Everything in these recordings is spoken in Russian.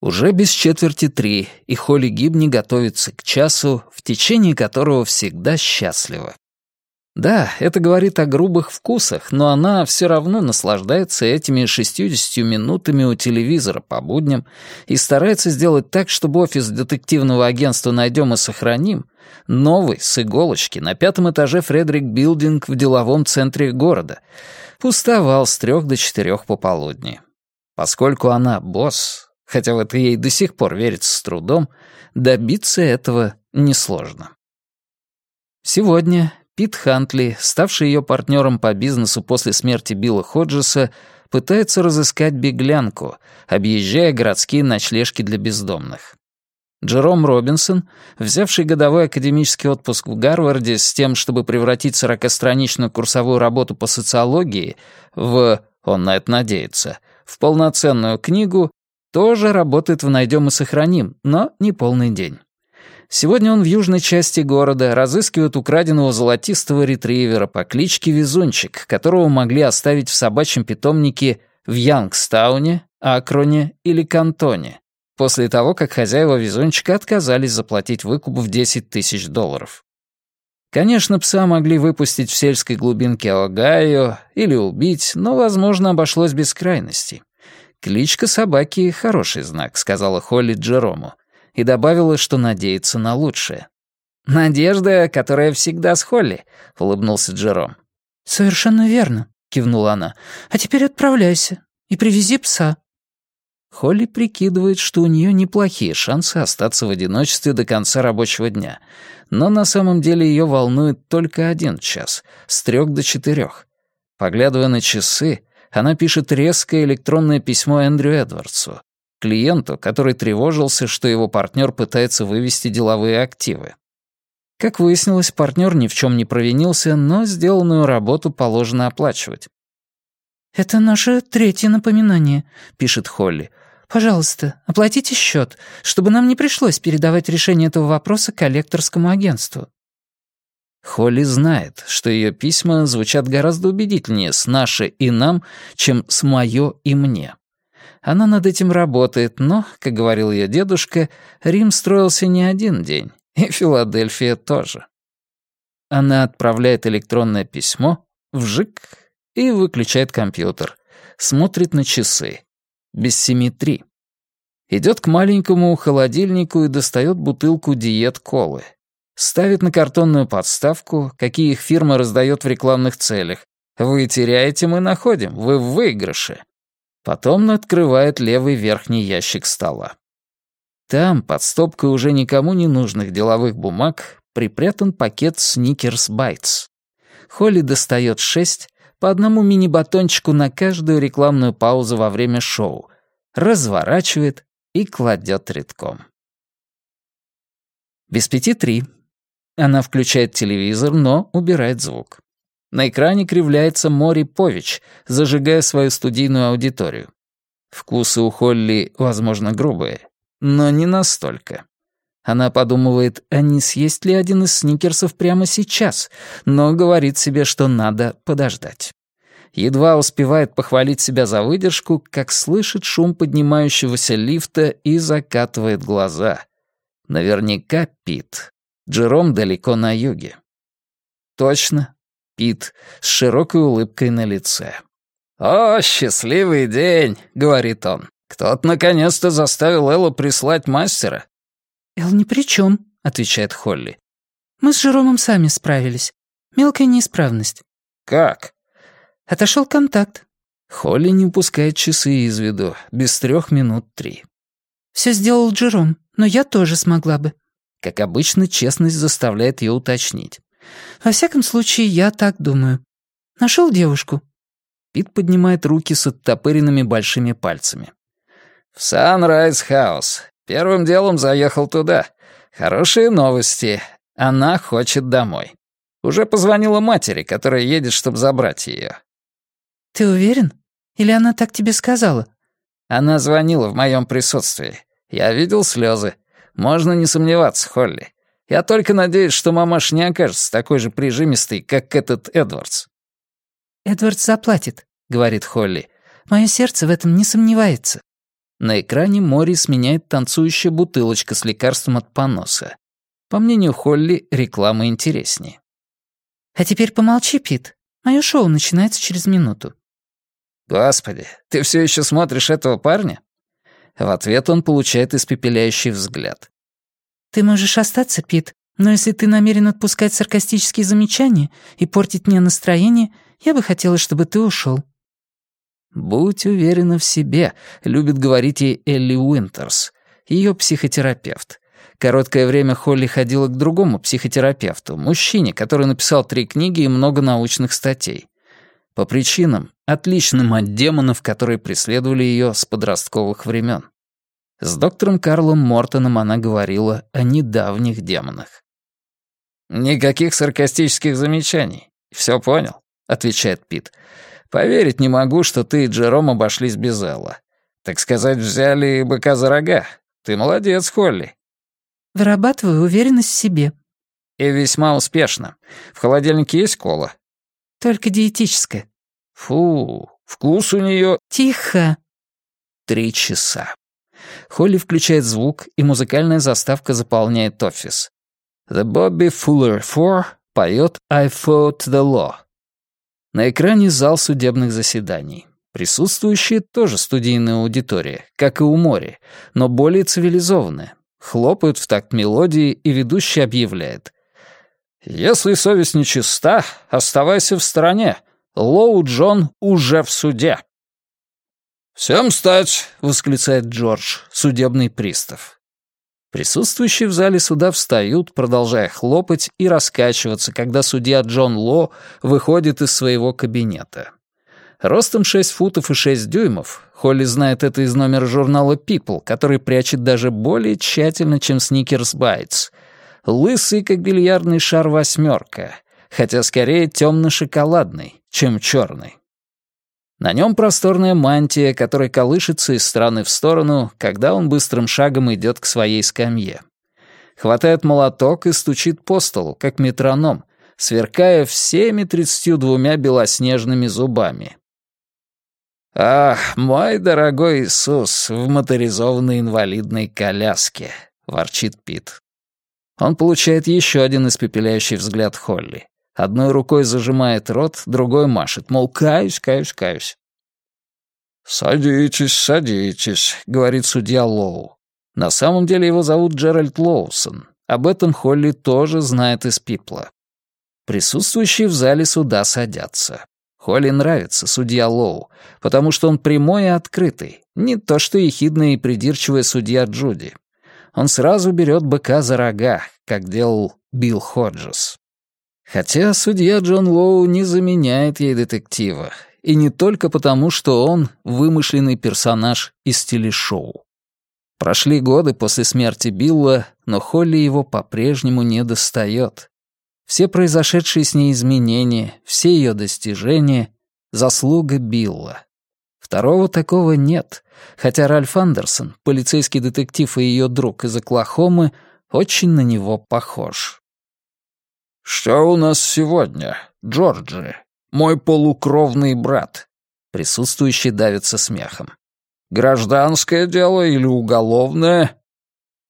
Уже без четверти три, и Холли Гибни готовится к часу, в течение которого всегда счастлива. Да, это говорит о грубых вкусах, но она все равно наслаждается этими 60 минутами у телевизора по будням и старается сделать так, чтобы офис детективного агентства «Найдем и сохраним» новый, с иголочки, на пятом этаже Фредерик Билдинг в деловом центре города, пустовал с трех до четырех пополудни. Поскольку она босс, хотя в это ей до сих пор верится с трудом, добиться этого несложно. Сегодня Пит Хантли, ставший ее партнером по бизнесу после смерти Билла Ходжеса, пытается разыскать беглянку, объезжая городские ночлежки для бездомных. Джером Робинсон, взявший годовой академический отпуск в Гарварде с тем, чтобы превратить сорокастраничную курсовую работу по социологии в, он на это надеется, в полноценную книгу, тоже работает в «Найдем и сохраним», но не полный день. Сегодня он в южной части города разыскивает украденного золотистого ретривера по кличке Везунчик, которого могли оставить в собачьем питомнике в Янгстауне, Акроне или Кантоне, после того, как хозяева Везунчика отказались заплатить выкуп в 10 тысяч долларов. Конечно, пса могли выпустить в сельской глубинке Огайо или убить, но, возможно, обошлось без крайностей. «Кличка собаки — хороший знак», — сказала Холли Джерому и добавила, что надеется на лучшее. «Надежда, которая всегда с Холли», — улыбнулся Джером. «Совершенно верно», — кивнула она. «А теперь отправляйся и привези пса». Холли прикидывает, что у нее неплохие шансы остаться в одиночестве до конца рабочего дня, но на самом деле ее волнует только один час, с трех до четырех. Поглядывая на часы, она пишет резкое электронное письмо Эндрю Эдвардсу клиенту, который тревожился, что его партнер пытается вывести деловые активы. Как выяснилось, партнер ни в чем не провинился, но сделанную работу положено оплачивать. «Это наше третье напоминание», — пишет Холли. «Пожалуйста, оплатите счет, чтобы нам не пришлось передавать решение этого вопроса коллекторскому агентству». Холли знает, что ее письма звучат гораздо убедительнее с «наше» и «нам», чем с «моё» и «мне». Она над этим работает, но, как говорил ее дедушка, Рим строился не один день, и Филадельфия тоже. Она отправляет электронное письмо, вжик, и выключает компьютер. Смотрит на часы. Без семи три. Идет к маленькому холодильнику и достает бутылку диет-колы. Ставит на картонную подставку, какие их фирма раздает в рекламных целях. Вы теряете, мы находим, вы в выигрыше. Потом открывает левый верхний ящик стола. Там, под стопкой уже никому не нужных деловых бумаг, припрятан пакет Сникерс Байтс. Холли достает шесть, по одному мини-батончику на каждую рекламную паузу во время шоу, разворачивает и кладет редком. Без пяти три. Она включает телевизор, но убирает звук. На экране кривляется Мори Пович, зажигая свою студийную аудиторию. Вкусы у Холли, возможно, грубые, но не настолько. Она подумывает, а не съесть ли один из сникерсов прямо сейчас, но говорит себе, что надо подождать. Едва успевает похвалить себя за выдержку, как слышит шум поднимающегося лифта и закатывает глаза. Наверняка Пит. Джером далеко на юге. Точно, Пит с широкой улыбкой на лице. «О, счастливый день!» — говорит он. «Кто-то наконец-то заставил Эллу прислать мастера». «Эл ни при чем», — отвечает Холли. «Мы с Жеромом сами справились. Мелкая неисправность». «Как?» «Отошел контакт». Холли не упускает часы из виду, без трех минут три. «Все сделал Джером, но я тоже смогла бы». Как обычно, честность заставляет ее уточнить. Во всяком случае, я так думаю. Нашел девушку?» Пит поднимает руки с оттопыренными большими пальцами. «В Санрайз Хаус. Первым делом заехал туда. Хорошие новости. Она хочет домой. Уже позвонила матери, которая едет, чтобы забрать ее. «Ты уверен? Или она так тебе сказала?» Она звонила в моем присутствии. Я видел слезы. Можно не сомневаться, Холли. Я только надеюсь, что мамаш не окажется такой же прижимистой, как этот Эдвардс». «Эдвардс заплатит», — говорит Холли. «Мое сердце в этом не сомневается». На экране Мори сменяет танцующая бутылочка с лекарством от поноса. По мнению Холли, реклама интереснее. «А теперь помолчи, Пит. Мое шоу начинается через минуту». «Господи, ты все еще смотришь этого парня?» В ответ он получает испепеляющий взгляд. «Ты можешь остаться, Пит, но если ты намерен отпускать саркастические замечания и портить мне настроение, я бы хотела, чтобы ты ушел. «Будь уверена в себе», — любит говорить ей Элли Уинтерс, ее психотерапевт. Короткое время Холли ходила к другому психотерапевту, мужчине, который написал три книги и много научных статей. По причинам, отличным от демонов, которые преследовали ее с подростковых времен. С доктором Карлом Мортоном она говорила о недавних демонах. «Никаких саркастических замечаний. Все понял», — отвечает Пит. Поверить не могу, что ты и Джером обошлись без Элла. Так сказать, взяли быка за рога. Ты молодец, Холли. Вырабатываю уверенность в себе. И весьма успешно. В холодильнике есть кола? Только диетическая. Фу, вкус у нее. Тихо. Три часа. Холли включает звук, и музыкальная заставка заполняет офис. The Bobby Fuller Four поет I Fought the Law. На экране зал судебных заседаний. Присутствующие тоже студийная аудитория, как и у моря, но более цивилизованная. Хлопают в такт мелодии, и ведущий объявляет. «Если совесть нечиста, оставайся в стороне. Лоу Джон уже в суде». «Всем встать!» — восклицает Джордж, судебный пристав. Присутствующие в зале суда встают, продолжая хлопать и раскачиваться, когда судья Джон Ло выходит из своего кабинета. Ростом 6 футов и 6 дюймов, Холли знает это из номера журнала People, который прячет даже более тщательно, чем Snickers Bites. Лысый, как бильярдный шар восьмерка, хотя скорее темно-шоколадный, чем черный. На нем просторная мантия, которая колышется из стороны в сторону, когда он быстрым шагом идет к своей скамье. Хватает молоток и стучит по столу, как метроном, сверкая всеми тридцатью двумя белоснежными зубами. «Ах, мой дорогой Иисус в моторизованной инвалидной коляске», — ворчит Пит. Он получает еще один испепеляющий взгляд Холли. Одной рукой зажимает рот, другой машет, мол, каюсь, каюсь, каюсь. «Садитесь, садитесь», — говорит судья Лоу. На самом деле его зовут Джеральд Лоусон. Об этом Холли тоже знает из Пипла. Присутствующие в зале суда садятся. Холли нравится судья Лоу, потому что он прямой и открытый, не то что ехидная и придирчивая судья Джуди. Он сразу берет быка за рога, как делал Билл Ходжес. Хотя судья Джон Лоу не заменяет ей детектива, и не только потому, что он вымышленный персонаж из телешоу. Прошли годы после смерти Билла, но Холли его по-прежнему не достает. Все произошедшие с ней изменения, все ее достижения — заслуга Билла. Второго такого нет, хотя Ральф Андерсон, полицейский детектив и ее друг из Оклахомы, очень на него похож. «Что у нас сегодня, Джорджи? Мой полукровный брат?» Присутствующий давится смехом. «Гражданское дело или уголовное?»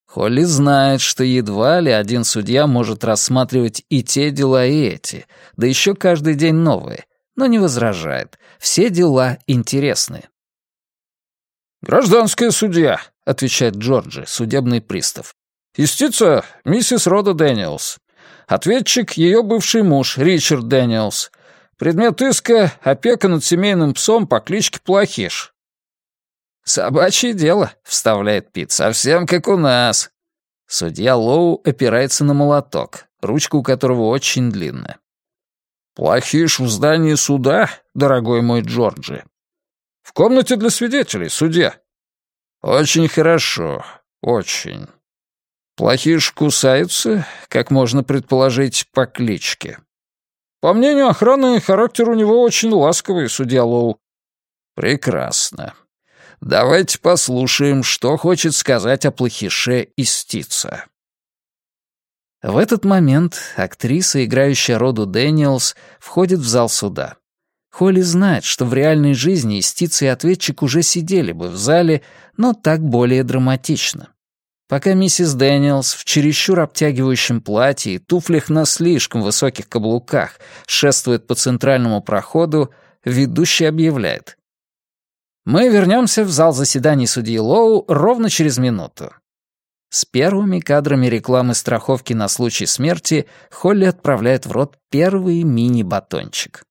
Холли знает, что едва ли один судья может рассматривать и те дела, и эти, да еще каждый день новые, но не возражает. Все дела интересны. «Гражданская судья», — отвечает Джорджи, судебный пристав. «Истица миссис Рода Дэниелс. Ответчик — ее бывший муж, Ричард Дэниелс. Предмет иска — опека над семейным псом по кличке Плохиш. «Собачье дело», — вставляет Пит, — «совсем как у нас». Судья Лоу опирается на молоток, ручка у которого очень длинная. «Плохиш в здании суда, дорогой мой Джорджи?» «В комнате для свидетелей, судья». «Очень хорошо, очень». Плохиш кусаются, как можно предположить, по кличке. По мнению охраны, характер у него очень ласковый, судья Лоу. Прекрасно. Давайте послушаем, что хочет сказать о плохише истица. В этот момент актриса, играющая Роду Дэниелс, входит в зал суда. Холли знает, что в реальной жизни истица и ответчик уже сидели бы в зале, но так более драматично. Пока миссис Дэниелс в чересчур обтягивающем платье и туфлях на слишком высоких каблуках шествует по центральному проходу, ведущий объявляет. «Мы вернемся в зал заседаний судьи Лоу ровно через минуту». С первыми кадрами рекламы страховки на случай смерти Холли отправляет в рот первый мини-батончик.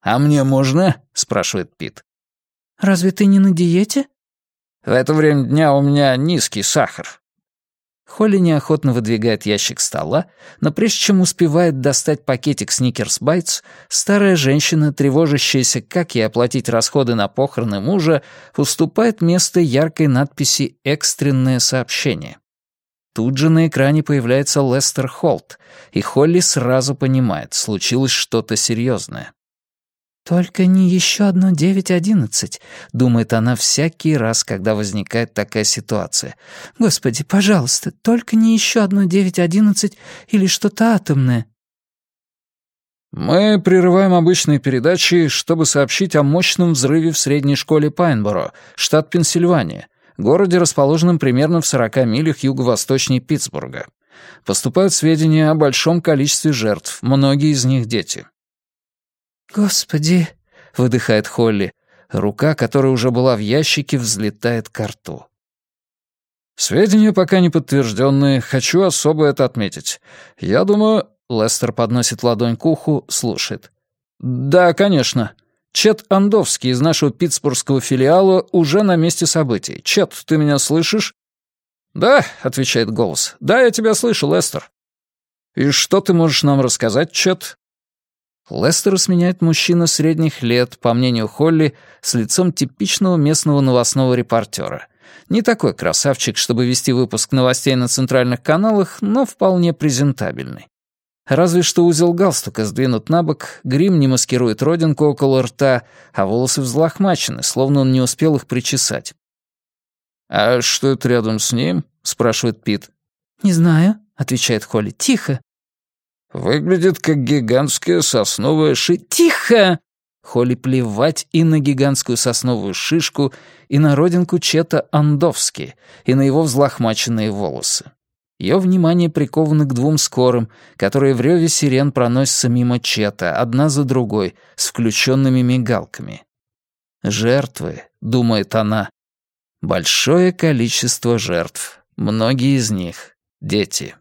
«А мне можно?» — спрашивает Пит. «Разве ты не на диете?» «В это время дня у меня низкий сахар». Холли неохотно выдвигает ящик стола, но прежде чем успевает достать пакетик Сникерс Байтс, старая женщина, тревожащаяся, как ей оплатить расходы на похороны мужа, уступает место яркой надписи «Экстренное сообщение». Тут же на экране появляется Лестер Холт, и Холли сразу понимает, случилось что-то серьезное. «Только не еще одно девять одиннадцать», — думает она всякий раз, когда возникает такая ситуация. «Господи, пожалуйста, только не еще одно девять одиннадцать или что-то атомное». «Мы прерываем обычные передачи, чтобы сообщить о мощном взрыве в средней школе Пайнборо, штат Пенсильвания, городе, расположенном примерно в 40 милях юго-восточнее Питтсбурга. Поступают сведения о большом количестве жертв, многие из них дети. «Господи!» — выдыхает Холли. Рука, которая уже была в ящике, взлетает к рту. «Сведения пока не подтвержденные. Хочу особо это отметить. Я думаю...» — Лестер подносит ладонь к уху, слушает. «Да, конечно. Чет Андовский из нашего питтсбургского филиала уже на месте событий. Чет, ты меня слышишь?» «Да», — отвечает голос. «Да, я тебя слышу, Лестер». «И что ты можешь нам рассказать, Чет?» Лестера сменяет мужчина средних лет, по мнению Холли, с лицом типичного местного новостного репортера. Не такой красавчик, чтобы вести выпуск новостей на центральных каналах, но вполне презентабельный. Разве что узел галстука сдвинут на бок, грим не маскирует родинку около рта, а волосы взлохмачены, словно он не успел их причесать. «А что это рядом с ним?» — спрашивает Пит. «Не знаю», — отвечает Холли. «Тихо». Выглядит как гигантская сосновая ши... Тихо! Холли плевать и на гигантскую сосновую шишку, и на родинку Чета Андовски, и на его взлохмаченные волосы. Ее внимание приковано к двум скорым, которые в реве сирен проносятся мимо Чета, одна за другой, с включенными мигалками. «Жертвы», — думает она. «Большое количество жертв. Многие из них — дети».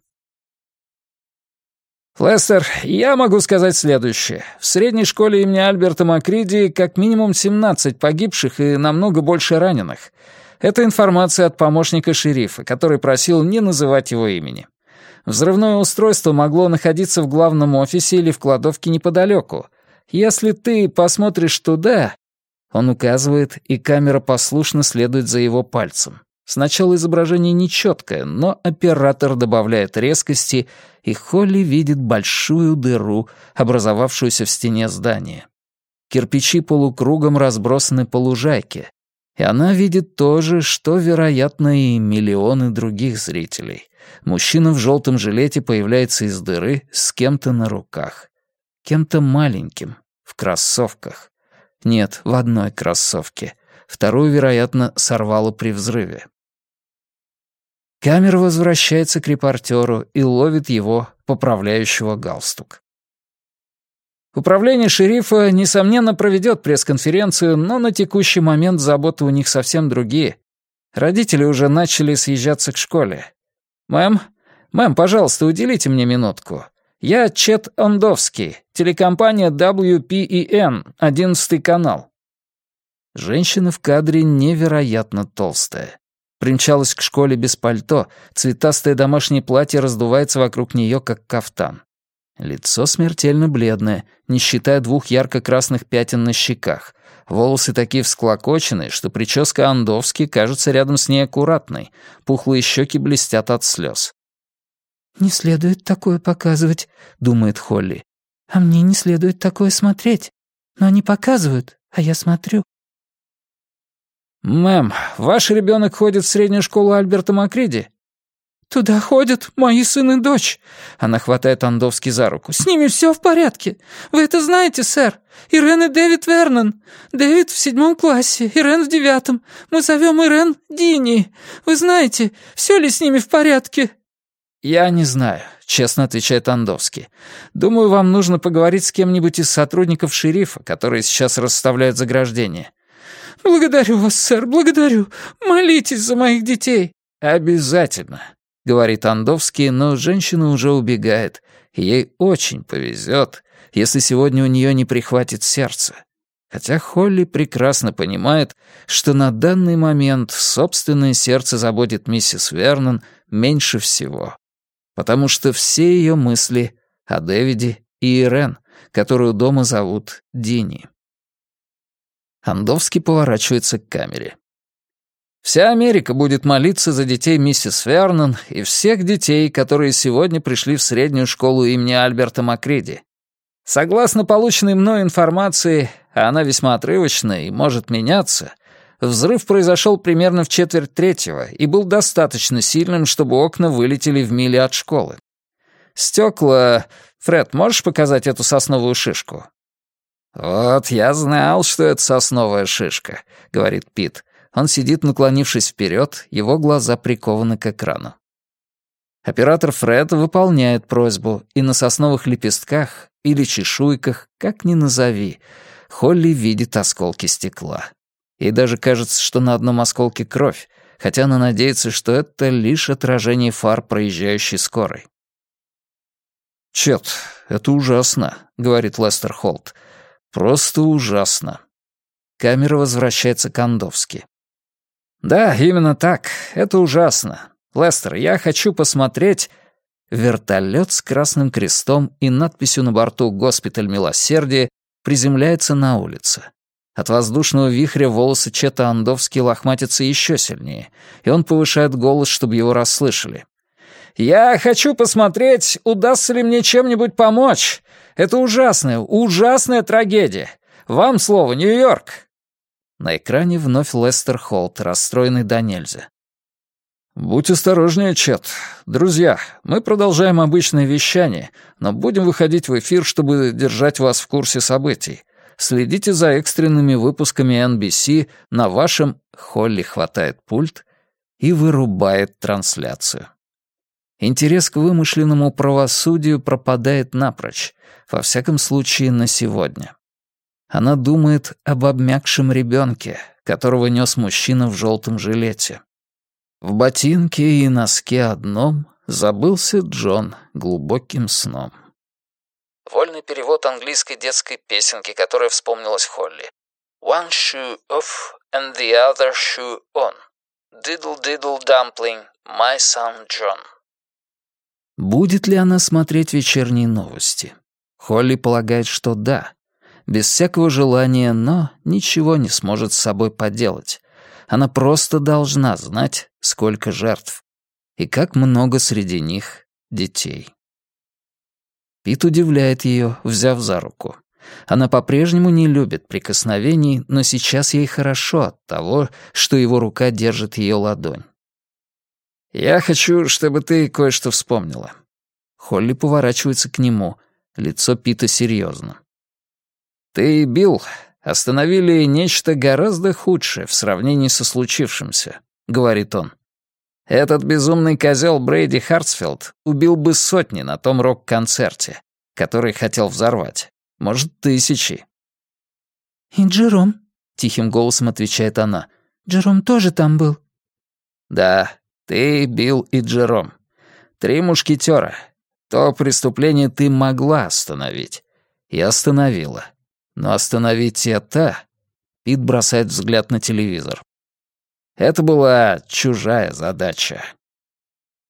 «Лестер, я могу сказать следующее. В средней школе имени Альберта Макриди как минимум 17 погибших и намного больше раненых. Это информация от помощника шерифа, который просил не называть его имени. Взрывное устройство могло находиться в главном офисе или в кладовке неподалеку. Если ты посмотришь туда...» Он указывает, и камера послушно следует за его пальцем. Сначала изображение нечеткое, но оператор добавляет резкости, и Холли видит большую дыру, образовавшуюся в стене здания. Кирпичи полукругом разбросаны по лужайке, и она видит то же, что, вероятно, и миллионы других зрителей. Мужчина в желтом жилете появляется из дыры с кем-то на руках. Кем-то маленьким, в кроссовках. Нет, в одной кроссовке. Вторую, вероятно, сорвало при взрыве. Камера возвращается к репортеру и ловит его, поправляющего галстук. Управление шерифа, несомненно, проведет пресс-конференцию, но на текущий момент заботы у них совсем другие. Родители уже начали съезжаться к школе. «Мэм, мэм, пожалуйста, уделите мне минутку. Я Чет Ондовский, телекомпания WPEN, 11 канал». Женщина в кадре невероятно толстая. Примчалась к школе без пальто, цветастое домашнее платье раздувается вокруг нее, как кафтан. Лицо смертельно бледное, не считая двух ярко-красных пятен на щеках. Волосы такие всклокоченные, что прическа Андовски кажется рядом с ней аккуратной. Пухлые щеки блестят от слез. «Не следует такое показывать», — думает Холли. «А мне не следует такое смотреть. Но они показывают, а я смотрю». «Мэм, ваш ребенок ходит в среднюю школу Альберта Макриди?» «Туда ходят мои сын и дочь». Она хватает Андовский за руку. «С ними все в порядке. Вы это знаете, сэр. Ирен и Дэвид Вернон. Дэвид в седьмом классе, Ирен в девятом. Мы зовем Ирен Дини. Вы знаете, все ли с ними в порядке?» «Я не знаю», — честно отвечает Андовский. «Думаю, вам нужно поговорить с кем-нибудь из сотрудников шерифа, которые сейчас расставляют заграждения». «Благодарю вас, сэр, благодарю. Молитесь за моих детей». «Обязательно говорит Андовский, но женщина уже убегает, ей очень повезет, если сегодня у нее не прихватит сердце. Хотя Холли прекрасно понимает, что на данный момент собственное сердце заботит миссис Вернон меньше всего, потому что все ее мысли о Дэвиде и Ирен, которую дома зовут Дини. Андовский поворачивается к камере. Вся Америка будет молиться за детей миссис Вернон и всех детей, которые сегодня пришли в среднюю школу имени Альберта Макриди. Согласно полученной мной информации, а она весьма отрывочная и может меняться, взрыв произошел примерно в четверть третьего и был достаточно сильным, чтобы окна вылетели в миле от школы. Стекла... Фред, можешь показать эту сосновую шишку? «Вот, я знал, что это сосновая шишка», — говорит Пит. Он сидит, наклонившись вперед, его глаза прикованы к экрану. Оператор Фред выполняет просьбу, и на сосновых лепестках или чешуйках, как ни назови, Холли видит осколки стекла. Ей даже кажется, что на одном осколке кровь, хотя она надеется, что это лишь отражение фар проезжающей скорой. «Чет, это ужасно», — говорит Лестер Холт. «Просто ужасно». Камера возвращается к Андовски. «Да, именно так. Это ужасно. Лестер, я хочу посмотреть...» Вертолет с красным крестом и надписью на борту «Госпиталь милосердия» приземляется на улице. От воздушного вихря волосы Чета Андовски лохматятся еще сильнее, и он повышает голос, чтобы его расслышали. «Я хочу посмотреть, удастся ли мне чем-нибудь помочь. Это ужасная, ужасная трагедия. Вам слово, Нью-Йорк!» На экране вновь Лестер Холт, расстроенный до нельзя. «Будь осторожнее, Чет. Друзья, мы продолжаем обычное вещание, но будем выходить в эфир, чтобы держать вас в курсе событий. Следите за экстренными выпусками NBC на вашем...» Холли хватает пульт и вырубает трансляцию. Интерес к вымышленному правосудию пропадает напрочь, во всяком случае на сегодня. Она думает об обмякшем ребенке, которого нес мужчина в желтом жилете. В ботинке и носке одном забылся Джон глубоким сном. Вольный перевод английской детской песенки, которая вспомнилась Холли. One shoe off and the other shoe on. Diddle-diddle dumpling, my son John. Будет ли она смотреть вечерние новости? Холли полагает, что да без всякого желания, но ничего не сможет с собой поделать. Она просто должна знать, сколько жертв. И как много среди них детей. Пит удивляет ее, взяв за руку. Она по-прежнему не любит прикосновений, но сейчас ей хорошо от того, что его рука держит ее ладонь. «Я хочу, чтобы ты кое-что вспомнила». Холли поворачивается к нему, лицо Пита серьезно. Ты, Билл, остановили нечто гораздо худшее в сравнении со случившимся, говорит он. Этот безумный козел Брейди Хартсфилд убил бы сотни на том рок-концерте, который хотел взорвать. Может, тысячи. «И Джером», — тихим голосом отвечает она. «Джером тоже там был». «Да, ты, Билл и Джером. Три мушкетера. То преступление ты могла остановить. И остановила. Но остановить это... Пит бросает взгляд на телевизор. Это была чужая задача.